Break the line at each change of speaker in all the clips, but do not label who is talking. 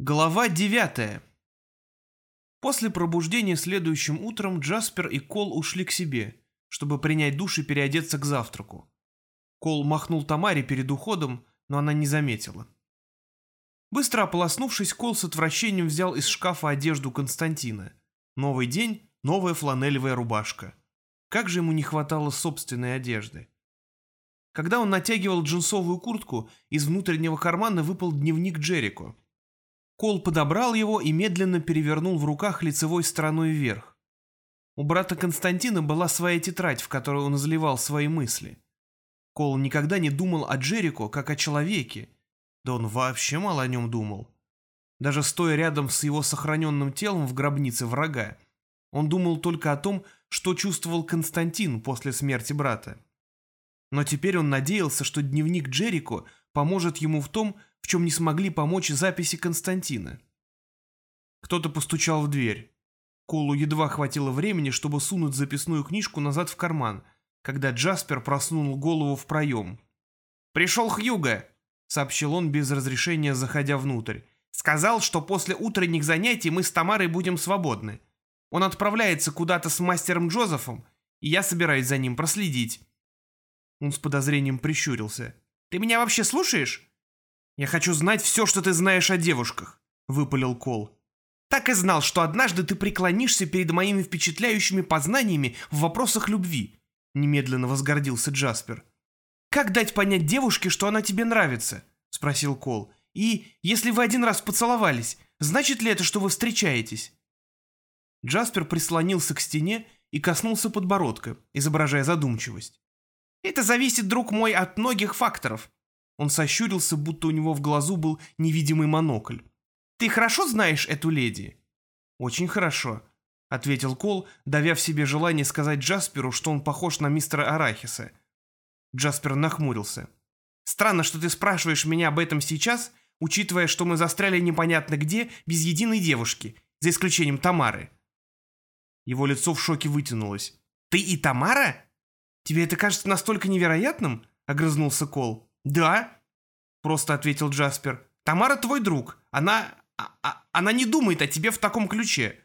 Глава девятая. После пробуждения следующим утром Джаспер и Кол ушли к себе, чтобы принять душ и переодеться к завтраку. Кол махнул Тамаре перед уходом, но она не заметила. Быстро ополоснувшись, Кол с отвращением взял из шкафа одежду Константина. Новый день, новая фланелевая рубашка. Как же ему не хватало собственной одежды. Когда он натягивал джинсовую куртку, из внутреннего кармана выпал дневник Джерико — Кол подобрал его и медленно перевернул в руках лицевой стороной вверх. У брата Константина была своя тетрадь, в которой он изливал свои мысли. Кол никогда не думал о Джерико как о человеке, да он вообще мало о нем думал. Даже стоя рядом с его сохраненным телом в гробнице врага, он думал только о том, что чувствовал Константин после смерти брата. Но теперь он надеялся, что дневник Джерико поможет ему в том, в чем не смогли помочь записи Константина. Кто-то постучал в дверь. Колу едва хватило времени, чтобы сунуть записную книжку назад в карман, когда Джаспер просунул голову в проем. «Пришел Хьюга!» — сообщил он без разрешения, заходя внутрь. «Сказал, что после утренних занятий мы с Тамарой будем свободны. Он отправляется куда-то с мастером Джозефом, и я собираюсь за ним проследить». Он с подозрением прищурился. «Ты меня вообще слушаешь?» «Я хочу знать все, что ты знаешь о девушках», — выпалил Кол. «Так и знал, что однажды ты преклонишься перед моими впечатляющими познаниями в вопросах любви», — немедленно возгордился Джаспер. «Как дать понять девушке, что она тебе нравится?» — спросил Кол. «И если вы один раз поцеловались, значит ли это, что вы встречаетесь?» Джаспер прислонился к стене и коснулся подбородка, изображая задумчивость. «Это зависит, друг мой, от многих факторов», он сощурился, будто у него в глазу был невидимый монокль. «Ты хорошо знаешь эту леди?» «Очень хорошо», — ответил Кол, давя в себе желание сказать Джасперу, что он похож на мистера Арахиса. Джаспер нахмурился. «Странно, что ты спрашиваешь меня об этом сейчас, учитывая, что мы застряли непонятно где, без единой девушки, за исключением Тамары». Его лицо в шоке вытянулось. «Ты и Тамара? Тебе это кажется настолько невероятным?» — огрызнулся Кол. «Да», — просто ответил Джаспер. «Тамара твой друг. Она... А, а, она не думает о тебе в таком ключе.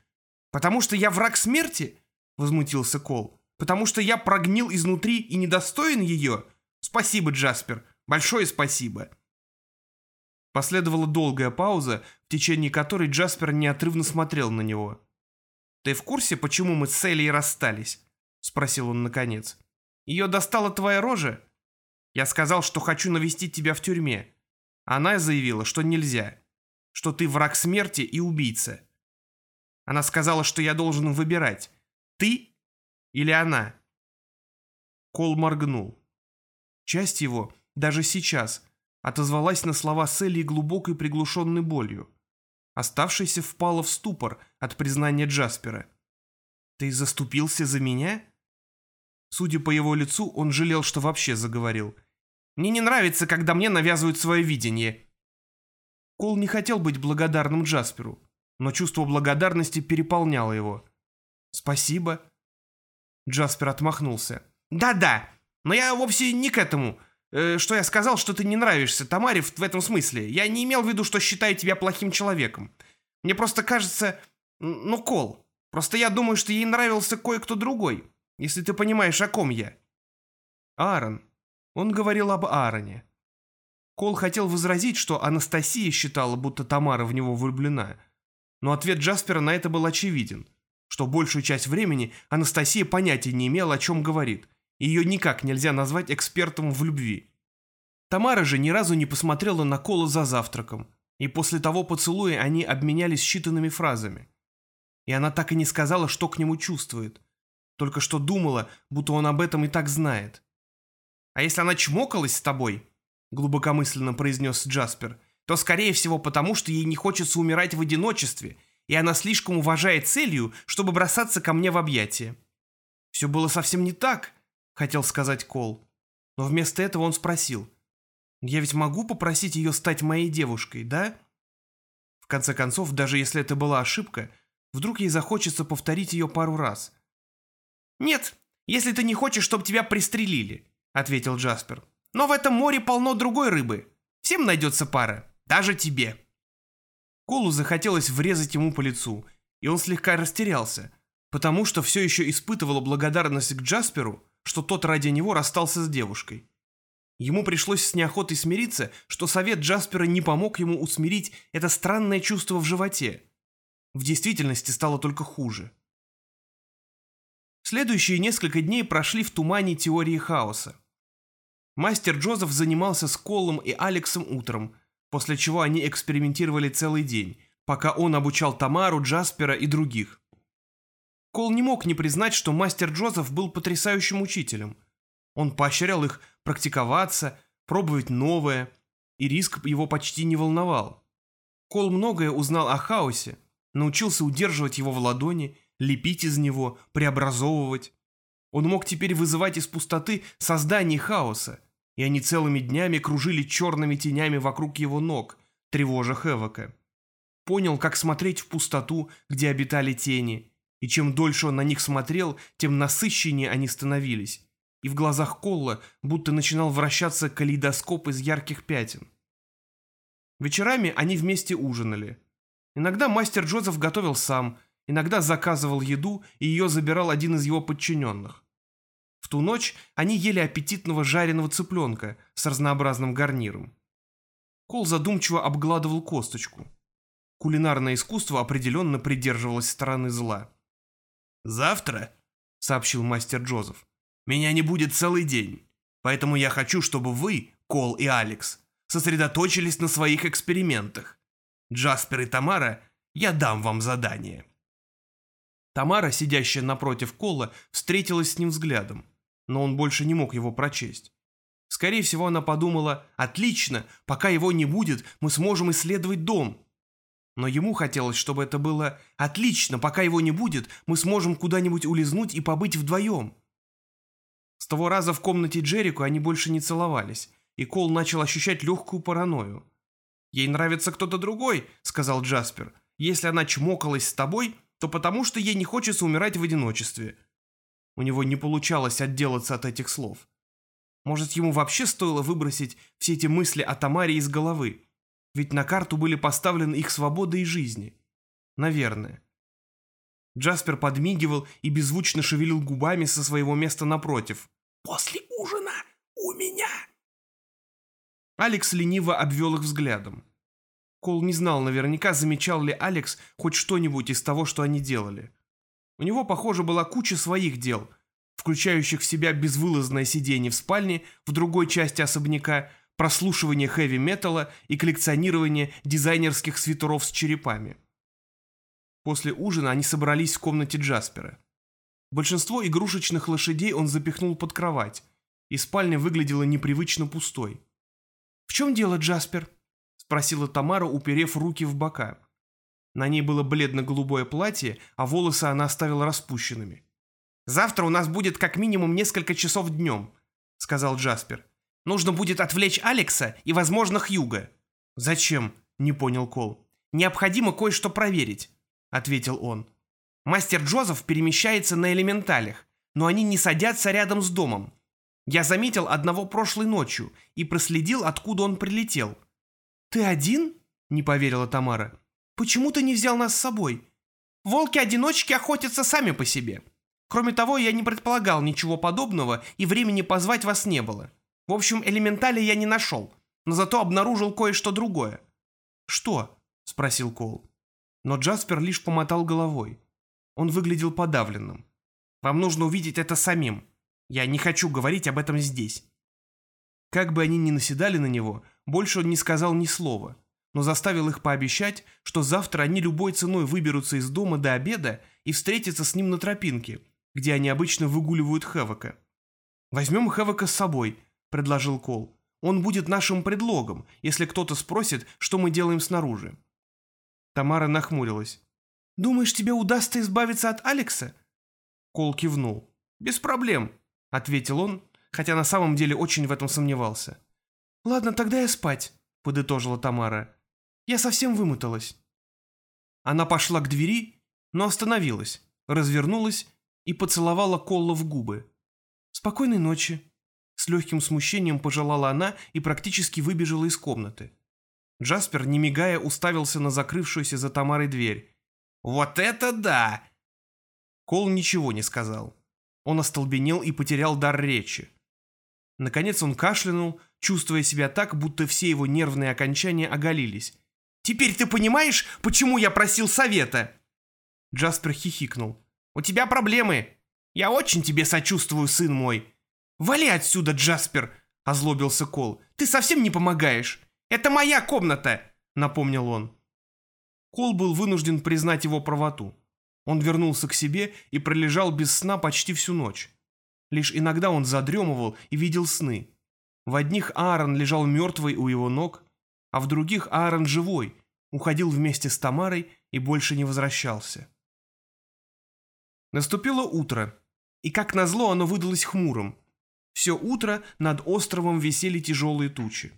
Потому что я враг смерти?» — возмутился Кол. «Потому что я прогнил изнутри и недостоин ее? Спасибо, Джаспер. Большое спасибо». Последовала долгая пауза, в течение которой Джаспер неотрывно смотрел на него. «Ты в курсе, почему мы с Элей расстались?» — спросил он наконец. «Ее достала твоя рожа?» Я сказал, что хочу навестить тебя в тюрьме. Она заявила, что нельзя, что ты враг смерти и убийца. Она сказала, что я должен выбирать, ты или она. Кол моргнул. Часть его, даже сейчас, отозвалась на слова Селли глубокой приглушенной болью. Оставшаяся впала в ступор от признания Джаспера. «Ты заступился за меня?» Судя по его лицу, он жалел, что вообще заговорил. «Мне не нравится, когда мне навязывают свое видение». Кол не хотел быть благодарным Джасперу, но чувство благодарности переполняло его. «Спасибо». Джаспер отмахнулся. «Да-да, но я вовсе не к этому. Э, что я сказал, что ты не нравишься Тамаре в, в этом смысле. Я не имел в виду, что считаю тебя плохим человеком. Мне просто кажется... Ну, Кол, просто я думаю, что ей нравился кое-кто другой если ты понимаешь, о ком я». «Аарон». Он говорил об Аароне. Кол хотел возразить, что Анастасия считала, будто Тамара в него влюблена. Но ответ Джаспера на это был очевиден, что большую часть времени Анастасия понятия не имела, о чем говорит, и ее никак нельзя назвать экспертом в любви. Тамара же ни разу не посмотрела на Кола за завтраком, и после того поцелуя они обменялись считанными фразами. И она так и не сказала, что к нему чувствует – только что думала, будто он об этом и так знает. «А если она чмокалась с тобой?» — глубокомысленно произнес Джаспер. «То, скорее всего, потому что ей не хочется умирать в одиночестве, и она слишком уважает целью, чтобы бросаться ко мне в объятия». «Все было совсем не так», — хотел сказать Кол. Но вместо этого он спросил. «Я ведь могу попросить ее стать моей девушкой, да?» В конце концов, даже если это была ошибка, вдруг ей захочется повторить ее пару раз — «Нет, если ты не хочешь, чтобы тебя пристрелили», — ответил Джаспер. «Но в этом море полно другой рыбы. Всем найдется пара, даже тебе». Колу захотелось врезать ему по лицу, и он слегка растерялся, потому что все еще испытывала благодарность к Джасперу, что тот ради него расстался с девушкой. Ему пришлось с неохотой смириться, что совет Джаспера не помог ему усмирить это странное чувство в животе. В действительности стало только хуже. Следующие несколько дней прошли в тумане теории хаоса. Мастер Джозеф занимался с Колом и Алексом утром, после чего они экспериментировали целый день, пока он обучал Тамару, Джаспера и других. Кол не мог не признать, что мастер Джозеф был потрясающим учителем. Он поощрял их практиковаться, пробовать новое, и риск его почти не волновал. Кол многое узнал о хаосе, научился удерживать его в ладони, лепить из него, преобразовывать. Он мог теперь вызывать из пустоты создание хаоса, и они целыми днями кружили черными тенями вокруг его ног, тревожа Хевока. Понял, как смотреть в пустоту, где обитали тени, и чем дольше он на них смотрел, тем насыщеннее они становились, и в глазах Колла будто начинал вращаться калейдоскоп из ярких пятен. Вечерами они вместе ужинали. Иногда мастер Джозеф готовил сам, иногда заказывал еду, и ее забирал один из его подчиненных. В ту ночь они ели аппетитного жареного цыпленка с разнообразным гарниром. Кол задумчиво обгладывал косточку. Кулинарное искусство определенно придерживалось стороны зла. «Завтра», — сообщил мастер Джозеф, — «меня не будет целый день, поэтому я хочу, чтобы вы, Кол и Алекс, сосредоточились на своих экспериментах. Джаспер и Тамара, я дам вам задание». Тамара, сидящая напротив Кола, встретилась с ним взглядом, но он больше не мог его прочесть. Скорее всего, она подумала, «Отлично, пока его не будет, мы сможем исследовать дом». Но ему хотелось, чтобы это было «Отлично, пока его не будет, мы сможем куда-нибудь улизнуть и побыть вдвоем». С того раза в комнате Джерику они больше не целовались, и Кол начал ощущать легкую паранойю. «Ей нравится кто-то другой», — сказал Джаспер. «Если она чмокалась с тобой, то потому что ей не хочется умирать в одиночестве. У него не получалось отделаться от этих слов. Может, ему вообще стоило выбросить все эти мысли о Тамаре из головы? Ведь на карту были поставлены их свобода и жизни. Наверное. Джаспер подмигивал и беззвучно шевелил губами со своего места напротив. «После ужина у меня!» Алекс лениво обвел их взглядом. Кол не знал наверняка, замечал ли Алекс хоть что-нибудь из того, что они делали. У него, похоже, была куча своих дел, включающих в себя безвылазное сидение в спальне в другой части особняка, прослушивание хэви-металла и коллекционирование дизайнерских свитеров с черепами. После ужина они собрались в комнате Джаспера. Большинство игрушечных лошадей он запихнул под кровать, и спальня выглядела непривычно пустой. «В чем дело, Джаспер?» спросила Тамара, уперев руки в бока. На ней было бледно-голубое платье, а волосы она оставила распущенными. «Завтра у нас будет как минимум несколько часов днем», — сказал Джаспер. «Нужно будет отвлечь Алекса и, возможно, Хьюга». «Зачем?» — не понял Кол. «Необходимо кое-что проверить», — ответил он. «Мастер Джозеф перемещается на элементалях, но они не садятся рядом с домом. Я заметил одного прошлой ночью и проследил, откуда он прилетел. «Ты один?» — не поверила Тамара. «Почему ты не взял нас с собой? Волки-одиночки охотятся сами по себе. Кроме того, я не предполагал ничего подобного, и времени позвать вас не было. В общем, элементали я не нашел, но зато обнаружил кое-что другое». «Что?» — спросил Кол. Но Джаспер лишь помотал головой. Он выглядел подавленным. «Вам нужно увидеть это самим. Я не хочу говорить об этом здесь». Как бы они ни наседали на него, больше он не сказал ни слова, но заставил их пообещать, что завтра они любой ценой выберутся из дома до обеда и встретятся с ним на тропинке, где они обычно выгуливают Хэвока. «Возьмем Хэвока с собой», — предложил Кол. «Он будет нашим предлогом, если кто-то спросит, что мы делаем снаружи». Тамара нахмурилась. «Думаешь, тебе удастся избавиться от Алекса?» Кол кивнул. «Без проблем», — ответил он, хотя на самом деле очень в этом сомневался. «Ладно, тогда я спать», — подытожила Тамара. «Я совсем вымоталась». Она пошла к двери, но остановилась, развернулась и поцеловала Колла в губы. «Спокойной ночи», — с легким смущением пожелала она и практически выбежала из комнаты. Джаспер, не мигая, уставился на закрывшуюся за Тамарой дверь. «Вот это да!» Кол ничего не сказал. Он остолбенел и потерял дар речи. Наконец он кашлянул, чувствуя себя так, будто все его нервные окончания оголились. «Теперь ты понимаешь, почему я просил совета?» Джаспер хихикнул. «У тебя проблемы. Я очень тебе сочувствую, сын мой. Вали отсюда, Джаспер!» — озлобился Кол. «Ты совсем не помогаешь. Это моя комната!» — напомнил он. Кол был вынужден признать его правоту. Он вернулся к себе и пролежал без сна почти всю ночь. Лишь иногда он задремывал и видел сны. В одних Аарон лежал мертвый у его ног, а в других Аарон живой, уходил вместе с Тамарой и больше не возвращался. Наступило утро, и как назло оно выдалось хмурым. Все утро над островом висели тяжелые тучи.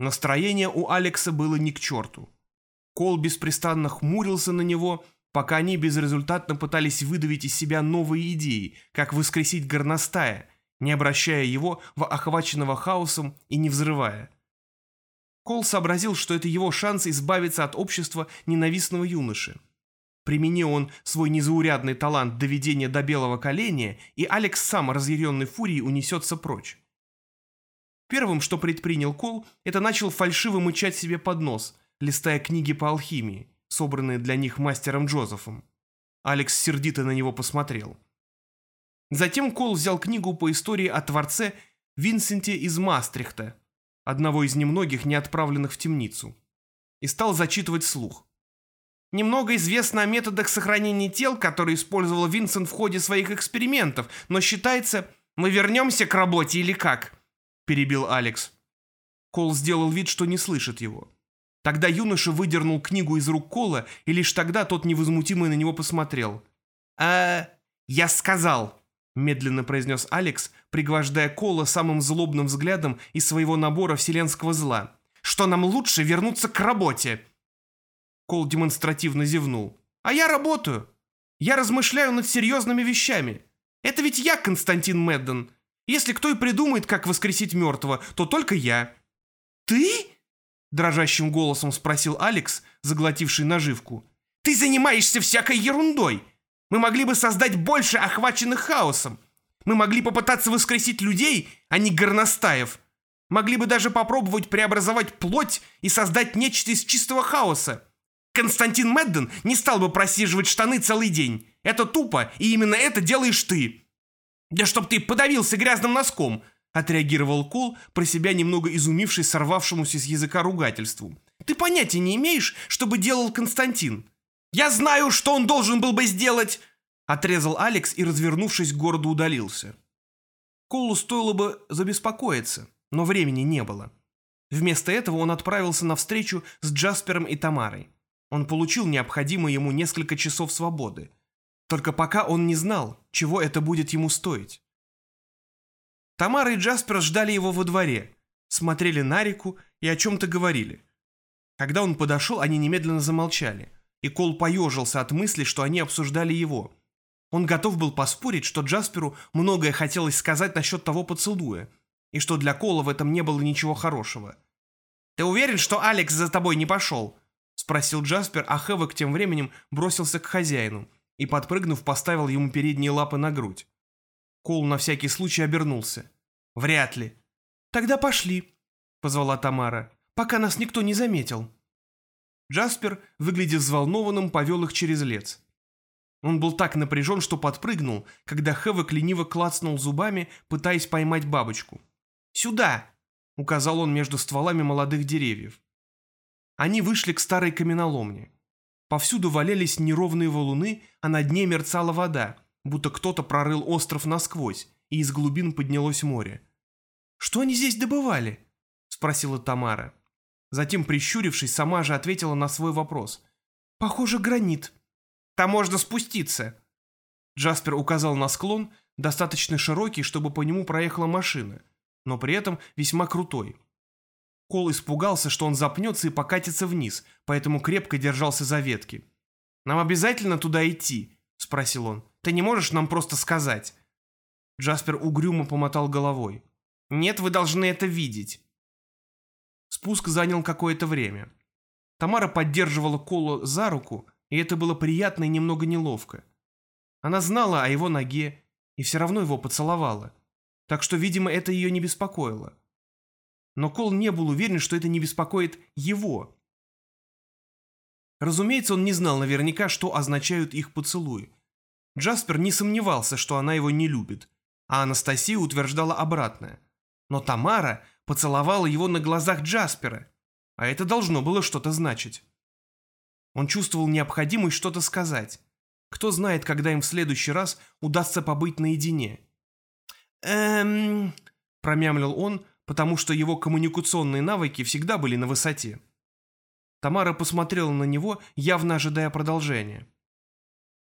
Настроение у Алекса было ни к черту. Кол беспрестанно хмурился на него, пока они безрезультатно пытались выдавить из себя новые идеи, как воскресить горностая, не обращая его в охваченного хаосом и не взрывая. Кол сообразил, что это его шанс избавиться от общества ненавистного юноши. Примени он свой незаурядный талант доведения до белого коленя, и Алекс сам разъяренной фурией унесется прочь. Первым, что предпринял Кол, это начал фальшиво мычать себе под нос, листая книги по алхимии, собранные для них мастером Джозефом. Алекс сердито на него посмотрел. Затем Кол взял книгу по истории о творце Винсенте из Мастрихта, одного из немногих не отправленных в темницу, и стал зачитывать слух. Немного известно о методах сохранения тел, которые использовал Винсент в ходе своих экспериментов, но считается... Мы вернемся к работе или как?» – перебил Алекс. Кол сделал вид, что не слышит его. Тогда юноша выдернул книгу из рук Кола, и лишь тогда тот невозмутимо на него посмотрел. «А... я сказал», – медленно произнес Алекс, пригвождая Кола самым злобным взглядом из своего набора вселенского зла, «что нам лучше вернуться к работе». Кол демонстративно зевнул. «А я работаю. Я размышляю над серьезными вещами. Это ведь я, Константин Медден. Если кто и придумает, как воскресить мертвого, то только я». «Ты?» – дрожащим голосом спросил Алекс, заглотивший наживку. «Ты занимаешься всякой ерундой. Мы могли бы создать больше охваченных хаосом. Мы могли попытаться воскресить людей, а не горностаев. Могли бы даже попробовать преобразовать плоть и создать нечто из чистого хаоса. Константин Медден не стал бы просиживать штаны целый день. Это тупо, и именно это делаешь ты. Да чтоб ты подавился грязным носком, отреагировал Кол, про себя немного изумившись сорвавшемуся с языка ругательству. Ты понятия не имеешь, что бы делал Константин. Я знаю, что он должен был бы сделать, отрезал Алекс и, развернувшись, к городу удалился. Колу стоило бы забеспокоиться, но времени не было. Вместо этого он отправился на встречу с Джаспером и Тамарой. Он получил необходимые ему несколько часов свободы. Только пока он не знал, чего это будет ему стоить. Тамара и Джаспер ждали его во дворе, смотрели на реку и о чем-то говорили. Когда он подошел, они немедленно замолчали, и Кол поежился от мысли, что они обсуждали его. Он готов был поспорить, что Джасперу многое хотелось сказать насчет того поцелуя, и что для Кола в этом не было ничего хорошего. «Ты уверен, что Алекс за тобой не пошел?» Спросил Джаспер, а Хэвок тем временем бросился к хозяину и, подпрыгнув, поставил ему передние лапы на грудь. Кол на всякий случай обернулся. «Вряд ли». «Тогда пошли», — позвала Тамара, «пока нас никто не заметил». Джаспер, выглядя взволнованным, повел их через лес. Он был так напряжен, что подпрыгнул, когда Хэвок лениво клацнул зубами, пытаясь поймать бабочку. «Сюда!» — указал он между стволами молодых деревьев. Они вышли к старой каменоломне. Повсюду валялись неровные валуны, а на дне мерцала вода, будто кто-то прорыл остров насквозь, и из глубин поднялось море. «Что они здесь добывали?» – спросила Тамара. Затем, прищурившись, сама же ответила на свой вопрос. «Похоже, гранит. Там можно спуститься». Джаспер указал на склон, достаточно широкий, чтобы по нему проехала машина, но при этом весьма крутой. Кол испугался, что он запнется и покатится вниз, поэтому крепко держался за ветки. «Нам обязательно туда идти?» – спросил он. «Ты не можешь нам просто сказать?» Джаспер угрюмо помотал головой. «Нет, вы должны это видеть». Спуск занял какое-то время. Тамара поддерживала Колу за руку, и это было приятно и немного неловко. Она знала о его ноге и все равно его поцеловала, так что, видимо, это ее не беспокоило. Но Кол не был уверен, что это не беспокоит его. Разумеется, он не знал наверняка, что означают их поцелуи. Джаспер не сомневался, что она его не любит, а Анастасия утверждала обратное. Но Тамара поцеловала его на глазах Джаспера, а это должно было что-то значить. Он чувствовал необходимость что-то сказать. Кто знает, когда им в следующий раз удастся побыть наедине. «Эм...» – промямлил он, потому что его коммуникационные навыки всегда были на высоте. Тамара посмотрела на него, явно ожидая продолжения.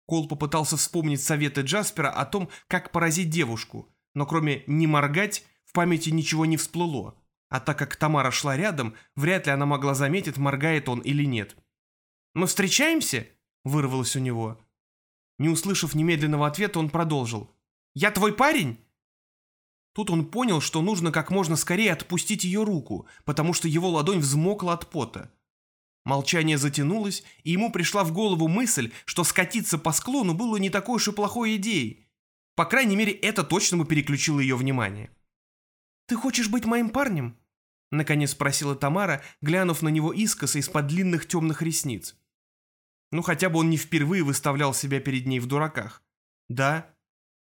Кол попытался вспомнить советы Джаспера о том, как поразить девушку, но кроме «не моргать» памяти ничего не всплыло. А так как Тамара шла рядом, вряд ли она могла заметить, моргает он или нет. «Мы встречаемся?» – вырвалось у него. Не услышав немедленного ответа, он продолжил. «Я твой парень?» Тут он понял, что нужно как можно скорее отпустить ее руку, потому что его ладонь взмокла от пота. Молчание затянулось, и ему пришла в голову мысль, что скатиться по склону было не такой уж и плохой идеей. По крайней мере, это точно бы переключило ее внимание. «Ты хочешь быть моим парнем?» Наконец спросила Тамара, глянув на него искоса из-под длинных темных ресниц. Ну, хотя бы он не впервые выставлял себя перед ней в дураках. «Да».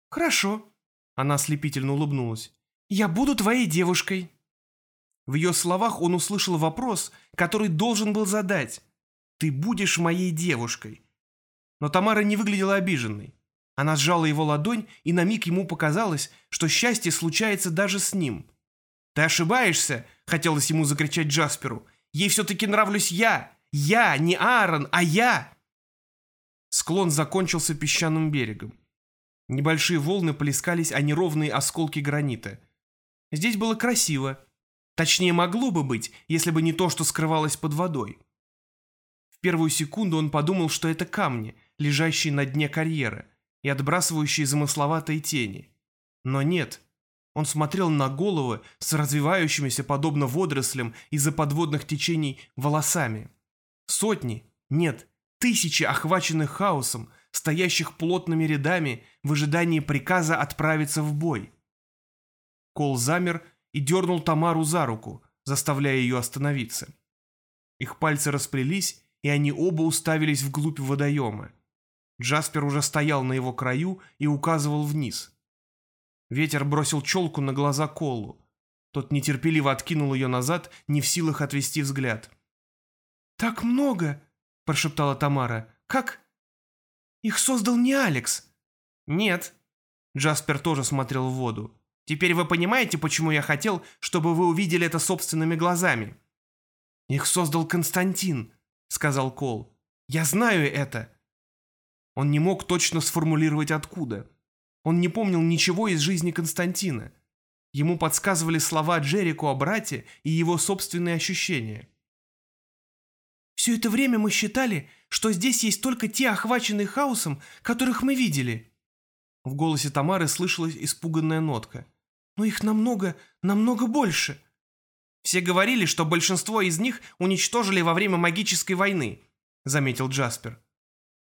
«Хорошо», — она ослепительно улыбнулась. «Я буду твоей девушкой». В ее словах он услышал вопрос, который должен был задать. «Ты будешь моей девушкой». Но Тамара не выглядела обиженной. Она сжала его ладонь, и на миг ему показалось, что счастье случается даже с ним. «Ты ошибаешься!» — хотелось ему закричать Джасперу. «Ей все-таки нравлюсь я! Я, не Аарон, а я!» Склон закончился песчаным берегом. Небольшие волны плескались о неровные осколки гранита. Здесь было красиво. Точнее, могло бы быть, если бы не то, что скрывалось под водой. В первую секунду он подумал, что это камни, лежащие на дне карьера и отбрасывающие замысловатые тени. Но нет. Он смотрел на головы с развивающимися, подобно водорослям из-за подводных течений, волосами. Сотни, нет, тысячи охваченных хаосом, стоящих плотными рядами в ожидании приказа отправиться в бой. Кол замер и дернул Тамару за руку, заставляя ее остановиться. Их пальцы расплелись, и они оба уставились вглубь водоема. Джаспер уже стоял на его краю и указывал вниз. Ветер бросил челку на глаза Колу. Тот нетерпеливо откинул ее назад, не в силах отвести взгляд. «Так много!» – прошептала Тамара. «Как? Их создал не Алекс!» «Нет». Джаспер тоже смотрел в воду. «Теперь вы понимаете, почему я хотел, чтобы вы увидели это собственными глазами?» «Их создал Константин», — сказал Кол. «Я знаю это. Он не мог точно сформулировать откуда. Он не помнил ничего из жизни Константина. Ему подсказывали слова Джерико о брате и его собственные ощущения. «Все это время мы считали, что здесь есть только те охваченные хаосом, которых мы видели». В голосе Тамары слышалась испуганная нотка. «Но их намного, намного больше». «Все говорили, что большинство из них уничтожили во время магической войны», — заметил Джаспер.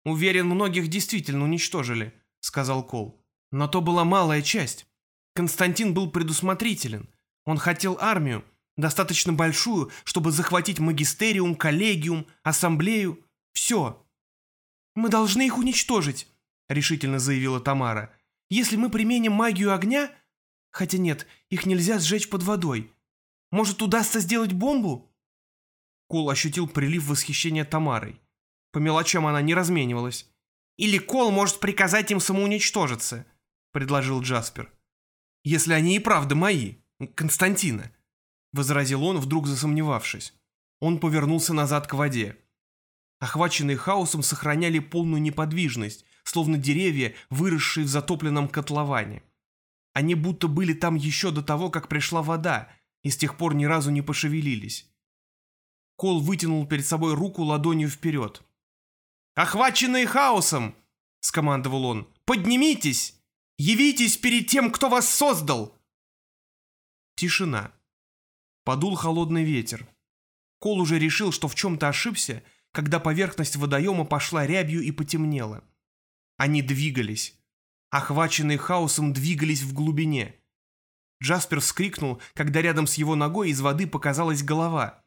«Уверен, многих действительно уничтожили», — сказал Кол. «Но то была малая часть. Константин был предусмотрителен. Он хотел армию, достаточно большую, чтобы захватить магистериум, коллегиум, ассамблею. Все. «Мы должны их уничтожить», — решительно заявила Тамара. «Если мы применим магию огня...» «Хотя нет, их нельзя сжечь под водой. Может, удастся сделать бомбу?» Кол ощутил прилив восхищения Тамарой. По мелочам она не разменивалась. «Или Кол может приказать им самоуничтожиться», — предложил Джаспер. «Если они и правда мои, Константина», — возразил он, вдруг засомневавшись. Он повернулся назад к воде. Охваченные хаосом сохраняли полную неподвижность, словно деревья, выросшие в затопленном котловане. Они будто были там еще до того, как пришла вода, и с тех пор ни разу не пошевелились. Кол вытянул перед собой руку ладонью вперед. «Охваченные хаосом!» — скомандовал он. «Поднимитесь! Явитесь перед тем, кто вас создал!» Тишина. Подул холодный ветер. Кол уже решил, что в чем-то ошибся, когда поверхность водоема пошла рябью и потемнела. Они двигались. Охваченные хаосом двигались в глубине. Джаспер вскрикнул, когда рядом с его ногой из воды показалась голова.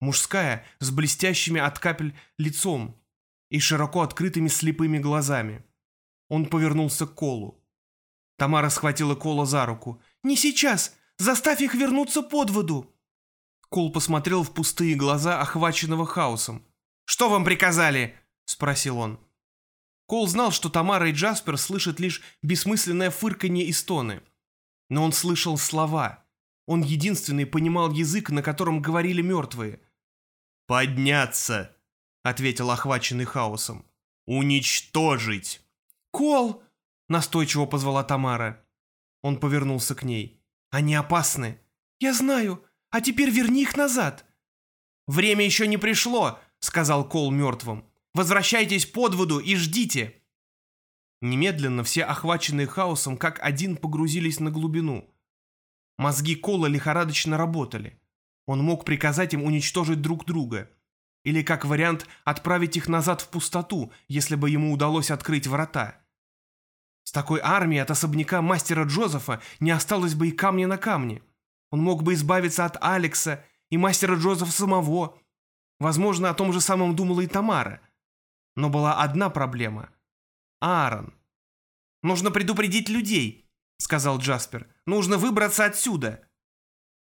Мужская, с блестящими от капель лицом и широко открытыми слепыми глазами. Он повернулся к Колу. Тамара схватила Кола за руку. «Не сейчас! Заставь их вернуться под воду!» Кол посмотрел в пустые глаза, охваченного хаосом. «Что вам приказали?» — спросил он. Кол знал, что Тамара и Джаспер слышат лишь бессмысленное фырканье и стоны. Но он слышал слова. Он единственный понимал язык, на котором говорили мертвые.
«Подняться!» — ответил охваченный хаосом. «Уничтожить!»
«Кол!» — настойчиво позвала Тамара. Он повернулся к ней. «Они опасны!» «Я знаю!» А теперь верни их назад!» «Время еще не пришло!» — сказал Кол мертвым. «Возвращайтесь под воду и ждите!» Немедленно все охваченные хаосом как один погрузились на глубину. Мозги Кола лихорадочно работали. Он мог приказать им уничтожить друг друга. Или, как вариант, отправить их назад в пустоту, если бы ему удалось открыть врата. С такой армией от особняка мастера Джозефа не осталось бы и камня на камне. Он мог бы избавиться от Алекса и мастера Джозефа самого. Возможно, о том же самом думала и Тамара. Но была одна проблема. Аарон. «Нужно предупредить людей», — сказал Джаспер. «Нужно выбраться отсюда».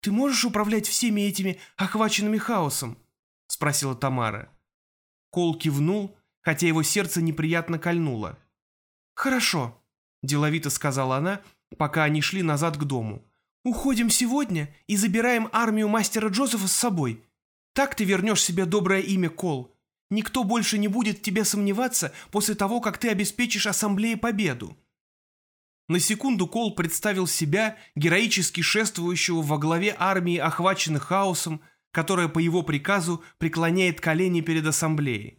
«Ты можешь управлять всеми этими охваченными хаосом?» — спросила Тамара. Кол кивнул, хотя его сердце неприятно кольнуло. «Хорошо», — деловито сказала она, пока они шли назад к дому. «Уходим сегодня и забираем армию мастера Джозефа с собой. Так ты вернешь себе доброе имя, Кол. Никто больше не будет в тебе сомневаться после того, как ты обеспечишь ассамблее победу». На секунду Кол представил себя, героически шествующего во главе армии, охваченных хаосом, которая по его приказу преклоняет колени перед ассамблеей.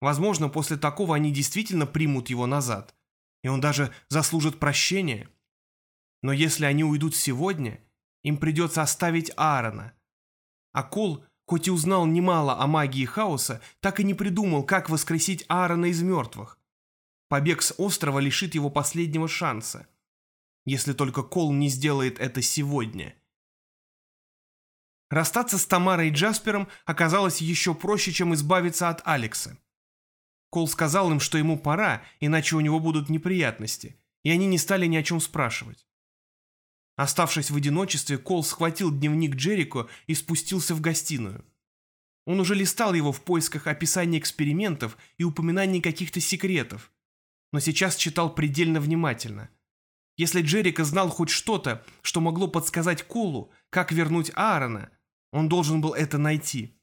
Возможно, после такого они действительно примут его назад, и он даже заслужит прощения. Но если они уйдут сегодня, им придется оставить Аарона. А Кол, хоть и узнал немало о магии хаоса, так и не придумал, как воскресить Аарона из мертвых. Побег с острова лишит его последнего шанса. Если только Кол не сделает это сегодня. Расстаться с Тамарой и Джаспером оказалось еще проще, чем избавиться от Алекса. Кол сказал им, что ему пора, иначе у него будут неприятности, и они не стали ни о чем спрашивать. Оставшись в одиночестве, Кол схватил дневник Джерико и спустился в гостиную. Он уже листал его в поисках описания экспериментов и упоминаний каких-то секретов, но сейчас читал предельно внимательно. Если Джерико знал хоть что-то, что могло подсказать Колу, как вернуть Аарона, он должен был это найти.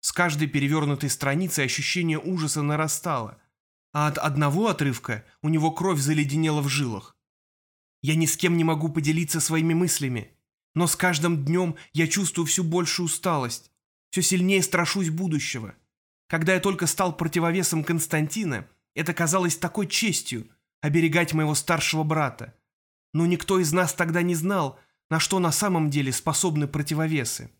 С каждой перевернутой страницей ощущение ужаса нарастало, а от одного отрывка у него кровь заледенела в жилах. Я ни с кем не могу поделиться своими мыслями. Но с каждым днем я чувствую всю большую усталость, все сильнее страшусь будущего. Когда я только стал противовесом Константина, это казалось такой честью – оберегать моего старшего брата. Но никто из нас тогда не знал, на что на самом деле способны противовесы.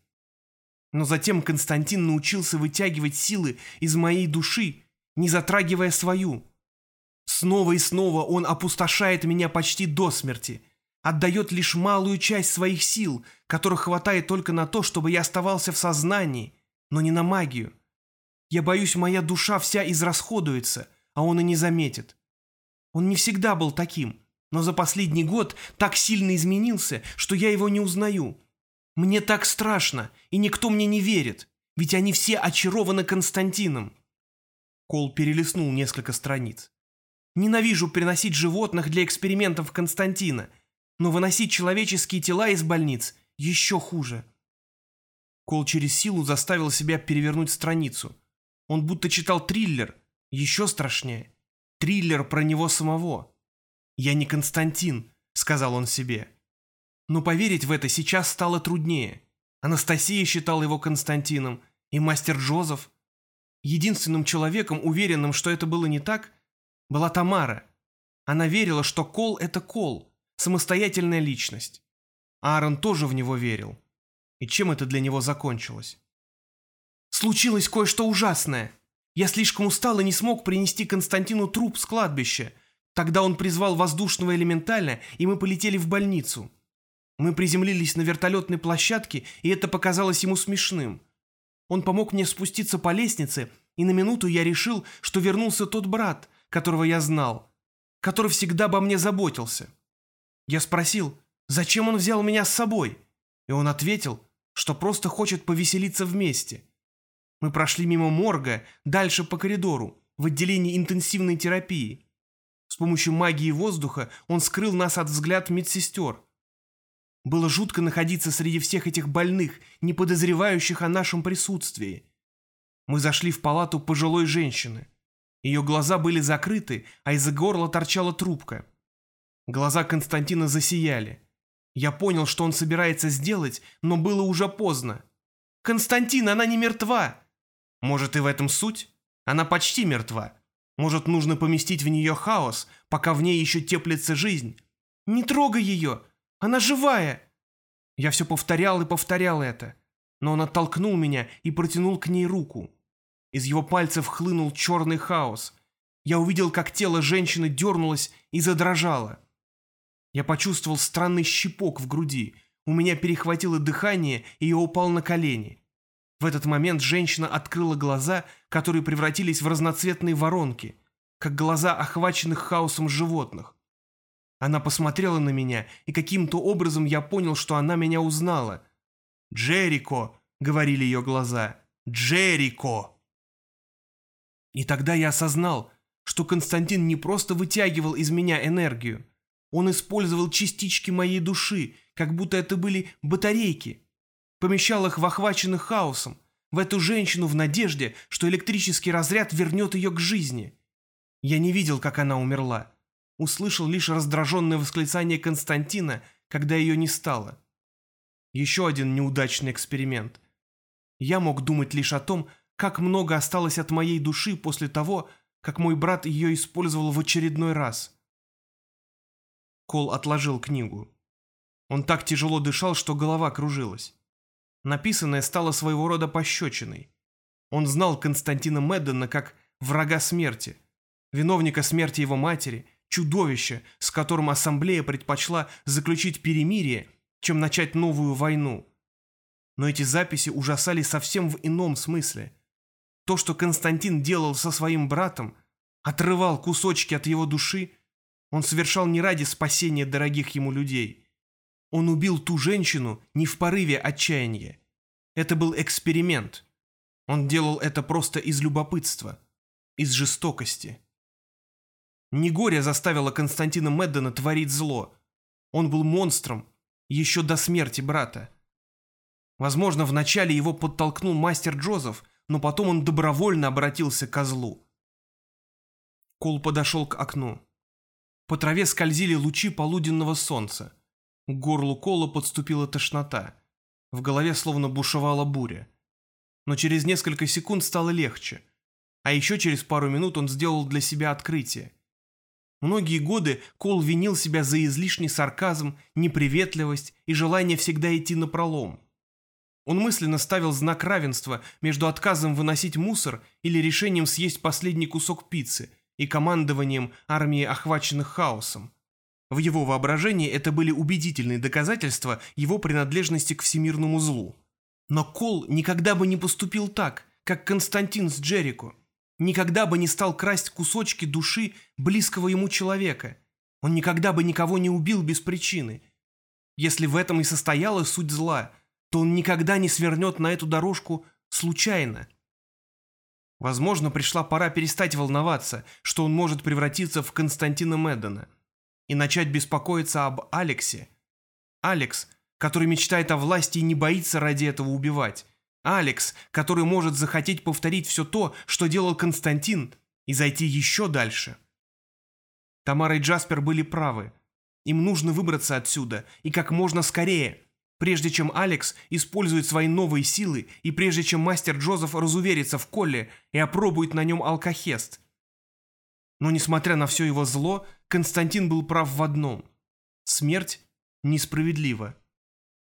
Но затем Константин научился вытягивать силы из моей души, не затрагивая свою – Снова и снова он опустошает меня почти до смерти, отдает лишь малую часть своих сил, которых хватает только на то, чтобы я оставался в сознании, но не на магию. Я боюсь, моя душа вся израсходуется, а он и не заметит. Он не всегда был таким, но за последний год так сильно изменился, что я его не узнаю. Мне так страшно, и никто мне не верит, ведь они все очарованы Константином. Кол перелистнул несколько страниц. Ненавижу приносить животных для экспериментов Константина, но выносить человеческие тела из больниц еще хуже. Кол через силу заставил себя перевернуть страницу. Он будто читал триллер, еще страшнее. Триллер про него самого. «Я не Константин», — сказал он себе. Но поверить в это сейчас стало труднее. Анастасия считала его Константином, и мастер Джозеф. Единственным человеком, уверенным, что это было не так, была Тамара. Она верила, что Кол — это Кол, самостоятельная личность. Аарон тоже в него верил. И чем это для него закончилось? Случилось кое-что ужасное. Я слишком устал и не смог принести Константину труп с кладбища. Тогда он призвал воздушного элементаля, и мы полетели в больницу. Мы приземлились на вертолетной площадке, и это показалось ему смешным. Он помог мне спуститься по лестнице, и на минуту я решил, что вернулся тот брат, которого я знал, который всегда обо мне заботился. Я спросил, зачем он взял меня с собой, и он ответил, что просто хочет повеселиться вместе. Мы прошли мимо морга, дальше по коридору, в отделении интенсивной терапии. С помощью магии воздуха он скрыл нас от взгляд медсестер. Было жутко находиться среди всех этих больных, не подозревающих о нашем присутствии. Мы зашли в палату пожилой женщины. Ее глаза были закрыты, а из-за горла торчала трубка. Глаза Константина засияли. Я понял, что он собирается сделать, но было уже поздно. «Константин, она не мертва!» Может, и в этом суть? Она почти мертва. Может, нужно поместить в нее хаос, пока в ней еще теплится жизнь? Не трогай ее! Она живая!» Я все повторял и повторял это, но он оттолкнул меня и протянул к ней руку. Из его пальцев хлынул черный хаос. Я увидел, как тело женщины дернулось и задрожало. Я почувствовал странный щипок в груди. У меня перехватило дыхание, и я упал на колени. В этот момент женщина открыла глаза, которые превратились в разноцветные воронки, как глаза охваченных хаосом животных. Она посмотрела на меня, и каким-то образом я понял, что она меня узнала. «Джерико!» — говорили ее глаза. «Джерико!» И тогда я осознал, что Константин не просто вытягивал из меня энергию. Он использовал частички моей души, как будто это были батарейки. Помещал их в охваченных хаосом, в эту женщину в надежде, что электрический разряд вернет ее к жизни. Я не видел, как она умерла услышал лишь раздраженное восклицание Константина, когда ее не стало. Еще один неудачный эксперимент. Я мог думать лишь о том, как много осталось от моей души после того, как мой брат ее использовал в очередной раз. Кол отложил книгу. Он так тяжело дышал, что голова кружилась. Написанное стало своего рода пощечиной. Он знал Константина Меддена как врага смерти, виновника смерти его матери чудовище, с которым ассамблея предпочла заключить перемирие, чем начать новую войну. Но эти записи ужасали совсем в ином смысле. То, что Константин делал со своим братом, отрывал кусочки от его души, он совершал не ради спасения дорогих ему людей. Он убил ту женщину не в порыве отчаяния. Это был эксперимент. Он делал это просто из любопытства, из жестокости. Не горе заставило Константина Меддена творить зло. Он был монстром, еще до смерти брата. Возможно, вначале его подтолкнул мастер Джозеф, но потом он добровольно обратился к злу. Кол подошел к окну. По траве скользили лучи полуденного солнца. К горлу Кола подступила тошнота. В голове словно бушевала буря. Но через несколько секунд стало легче. А еще через пару минут он сделал для себя открытие. Многие годы Кол винил себя за излишний сарказм, неприветливость и желание всегда идти на пролом. Он мысленно ставил знак равенства между отказом выносить мусор или решением съесть последний кусок пиццы и командованием армии, охваченных хаосом. В его воображении это были убедительные доказательства его принадлежности к всемирному злу. Но Кол никогда бы не поступил так, как Константин с Джерико никогда бы не стал красть кусочки души близкого ему человека. Он никогда бы никого не убил без причины. Если в этом и состояла суть зла, то он никогда не свернет на эту дорожку случайно. Возможно, пришла пора перестать волноваться, что он может превратиться в Константина Меддена и начать беспокоиться об Алексе. Алекс, который мечтает о власти и не боится ради этого убивать. Алекс, который может захотеть повторить все то, что делал Константин, и зайти еще дальше. Тамара и Джаспер были правы. Им нужно выбраться отсюда, и как можно скорее, прежде чем Алекс использует свои новые силы, и прежде чем мастер Джозеф разуверится в Колле и опробует на нем алкохест. Но несмотря на все его зло, Константин был прав в одном. Смерть несправедлива.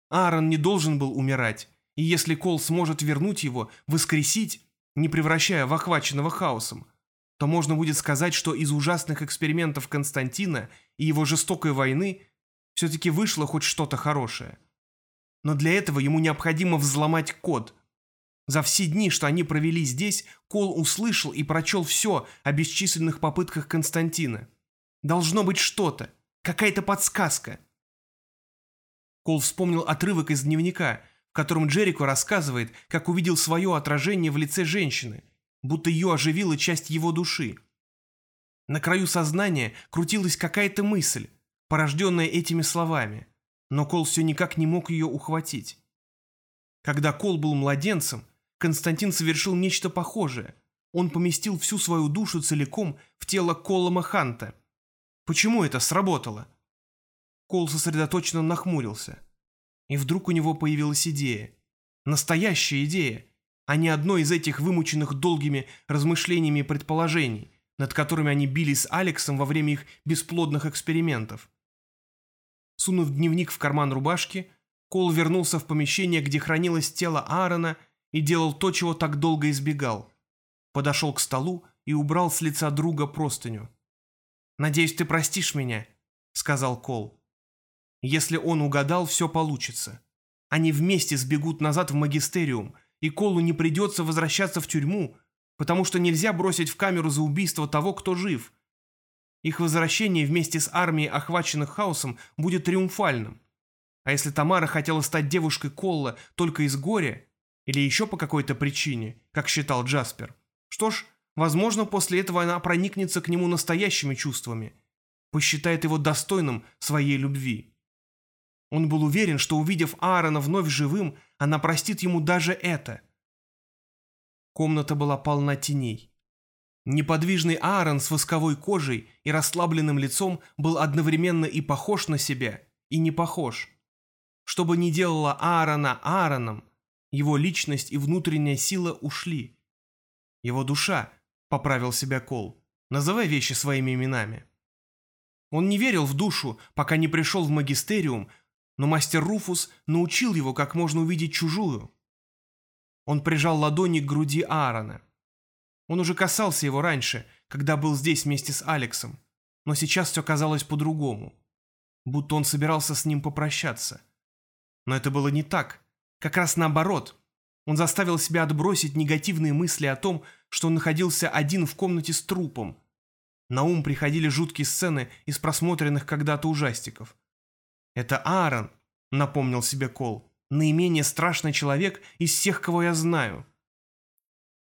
Аарон не должен был умирать, И если Кол сможет вернуть его, воскресить, не превращая в охваченного хаосом, то можно будет сказать, что из ужасных экспериментов Константина и его жестокой войны все-таки вышло хоть что-то хорошее. Но для этого ему необходимо взломать код. За все дни, что они провели здесь, Кол услышал и прочел все о бесчисленных попытках Константина. Должно быть что-то, какая-то подсказка. Кол вспомнил отрывок из дневника, в котором Джерико рассказывает, как увидел свое отражение в лице женщины, будто ее оживила часть его души. На краю сознания крутилась какая-то мысль, порожденная этими словами, но Кол все никак не мог ее ухватить. Когда Кол был младенцем, Константин совершил нечто похожее. Он поместил всю свою душу целиком в тело Колома Ханта. Почему это сработало? Кол сосредоточенно нахмурился. И вдруг у него появилась идея. Настоящая идея, а не одно из этих вымученных долгими размышлениями предположений, над которыми они бились с Алексом во время их бесплодных экспериментов. Сунув дневник в карман рубашки, Кол вернулся в помещение, где хранилось тело Аарона, и делал то, чего так долго избегал. Подошел к столу и убрал с лица друга простыню. «Надеюсь, ты простишь меня», — сказал Кол. Если он угадал, все получится. Они вместе сбегут назад в магистериум, и Колу не придется возвращаться в тюрьму, потому что нельзя бросить в камеру за убийство того, кто жив. Их возвращение вместе с армией, охваченных хаосом, будет триумфальным. А если Тамара хотела стать девушкой Колла только из горя, или еще по какой-то причине, как считал Джаспер, что ж, возможно, после этого она проникнется к нему настоящими чувствами, посчитает его достойным своей любви. Он был уверен, что, увидев Аарона вновь живым, она простит ему даже это. Комната была полна теней. Неподвижный Аарон с восковой кожей и расслабленным лицом был одновременно и похож на себя, и не похож. Что бы ни делала Аарона Аароном, его личность и внутренняя сила ушли. Его душа, поправил себя Кол, называй вещи своими именами. Он не верил в душу, пока не пришел в магистериум, но мастер Руфус научил его, как можно увидеть чужую. Он прижал ладони к груди Аарона. Он уже касался его раньше, когда был здесь вместе с Алексом, но сейчас все казалось по-другому, будто он собирался с ним попрощаться. Но это было не так, как раз наоборот. Он заставил себя отбросить негативные мысли о том, что он находился один в комнате с трупом. На ум приходили жуткие сцены из просмотренных когда-то ужастиков. «Это Аарон», — напомнил себе Кол, — «наименее страшный человек из всех, кого я знаю».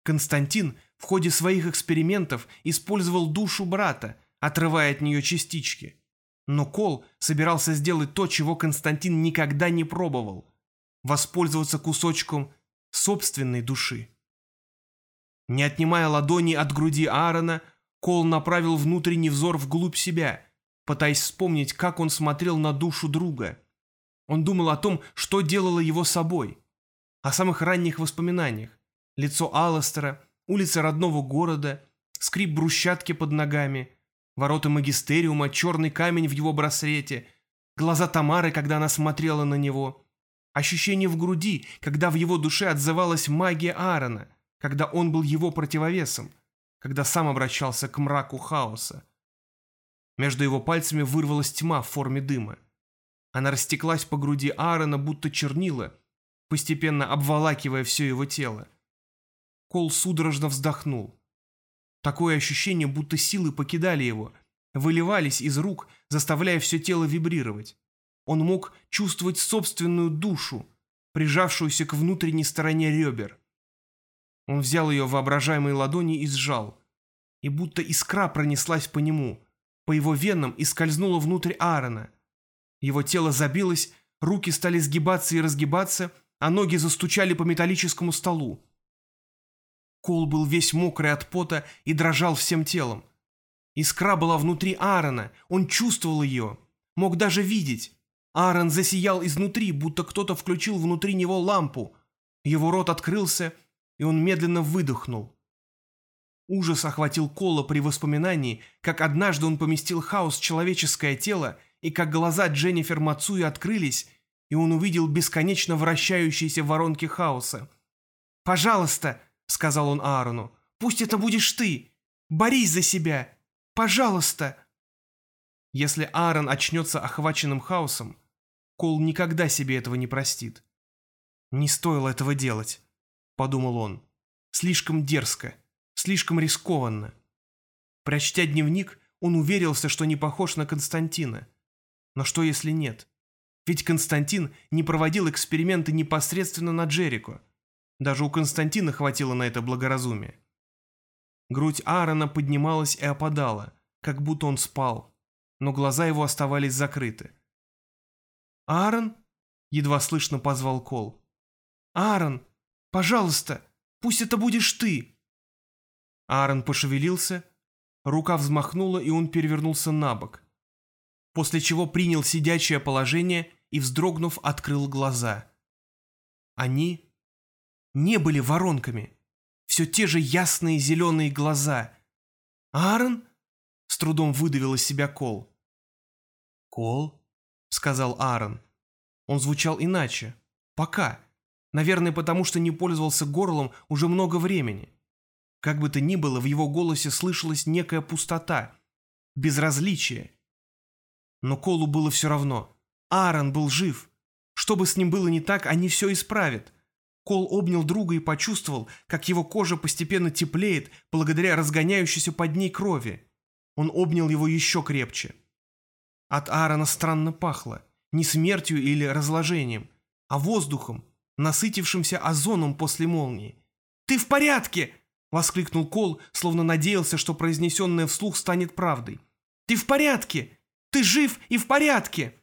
Константин в ходе своих экспериментов использовал душу брата, отрывая от нее частички. Но Кол собирался сделать то, чего Константин никогда не пробовал – воспользоваться кусочком собственной души. Не отнимая ладони от груди Аарона, Кол направил внутренний взор вглубь себя – пытаясь вспомнить, как он смотрел на душу друга. Он думал о том, что делало его собой, о самых ранних воспоминаниях. Лицо Алластера, улица родного города, скрип брусчатки под ногами, ворота магистериума, черный камень в его браслете, глаза Тамары, когда она смотрела на него, ощущение в груди, когда в его душе отзывалась магия Аарона, когда он был его противовесом, когда сам обращался к мраку хаоса. Между его пальцами вырвалась тьма в форме дыма. Она растеклась по груди Аарона, будто чернила, постепенно обволакивая все его тело. Кол судорожно вздохнул. Такое ощущение, будто силы покидали его, выливались из рук, заставляя все тело вибрировать. Он мог чувствовать собственную душу, прижавшуюся к внутренней стороне ребер. Он взял ее воображаемые ладони и сжал. И будто искра пронеслась по нему, по его венам и скользнула внутрь Аарона. Его тело забилось, руки стали сгибаться и разгибаться, а ноги застучали по металлическому столу. Кол был весь мокрый от пота и дрожал всем телом. Искра была внутри Аарона, он чувствовал ее, мог даже видеть. Аарон засиял изнутри, будто кто-то включил внутри него лампу. Его рот открылся, и он медленно выдохнул. Ужас охватил Кола при воспоминании, как однажды он поместил хаос в человеческое тело, и как глаза Дженнифер Мацуи открылись, и он увидел бесконечно вращающиеся воронки хаоса. «Пожалуйста», — сказал он Аарону, — «пусть это будешь ты. Борись за себя. Пожалуйста». Если Аарон очнется охваченным хаосом, Кол никогда себе этого не простит. «Не стоило этого делать», — подумал он. «Слишком дерзко, слишком рискованно». Прочтя дневник, он уверился, что не похож на Константина. Но что если нет? Ведь Константин не проводил эксперименты непосредственно на Джерико. Даже у Константина хватило на это благоразумия. Грудь Аарона поднималась и опадала, как будто он спал, но глаза его оставались закрыты. «Аарон?» — едва слышно позвал Кол. «Аарон, пожалуйста, пусть это будешь ты!» Аарон пошевелился, рука взмахнула, и он перевернулся на бок, после чего принял сидячее положение и, вздрогнув, открыл глаза. Они не были воронками. Все те же ясные зеленые глаза. «Аарон?» — с трудом выдавил из себя Кол. «Кол?» — сказал Аарон. Он звучал иначе. Пока. Наверное, потому что не пользовался горлом уже много времени. Как бы то ни было, в его голосе слышалась некая пустота, безразличие. Но Колу было все равно. Аарон был жив. Что бы с ним было не так, они все исправят. Кол обнял друга и почувствовал, как его кожа постепенно теплеет благодаря разгоняющейся под ней крови. Он обнял его еще крепче. От Аарона странно пахло. Не смертью или разложением, а воздухом, насытившимся озоном после молнии. «Ты в порядке!» — воскликнул Кол, словно надеялся, что произнесенное вслух станет правдой. «Ты в порядке! Ты жив и в порядке!»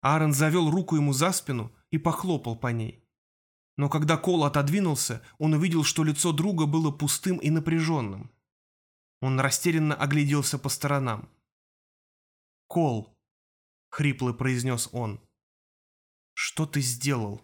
Аарон завел руку ему за спину и похлопал по ней. Но когда Кол отодвинулся, он увидел, что лицо друга было пустым и напряженным. Он растерянно огляделся по сторонам. «Кол», — хрипло произнес он, — «что ты сделал?»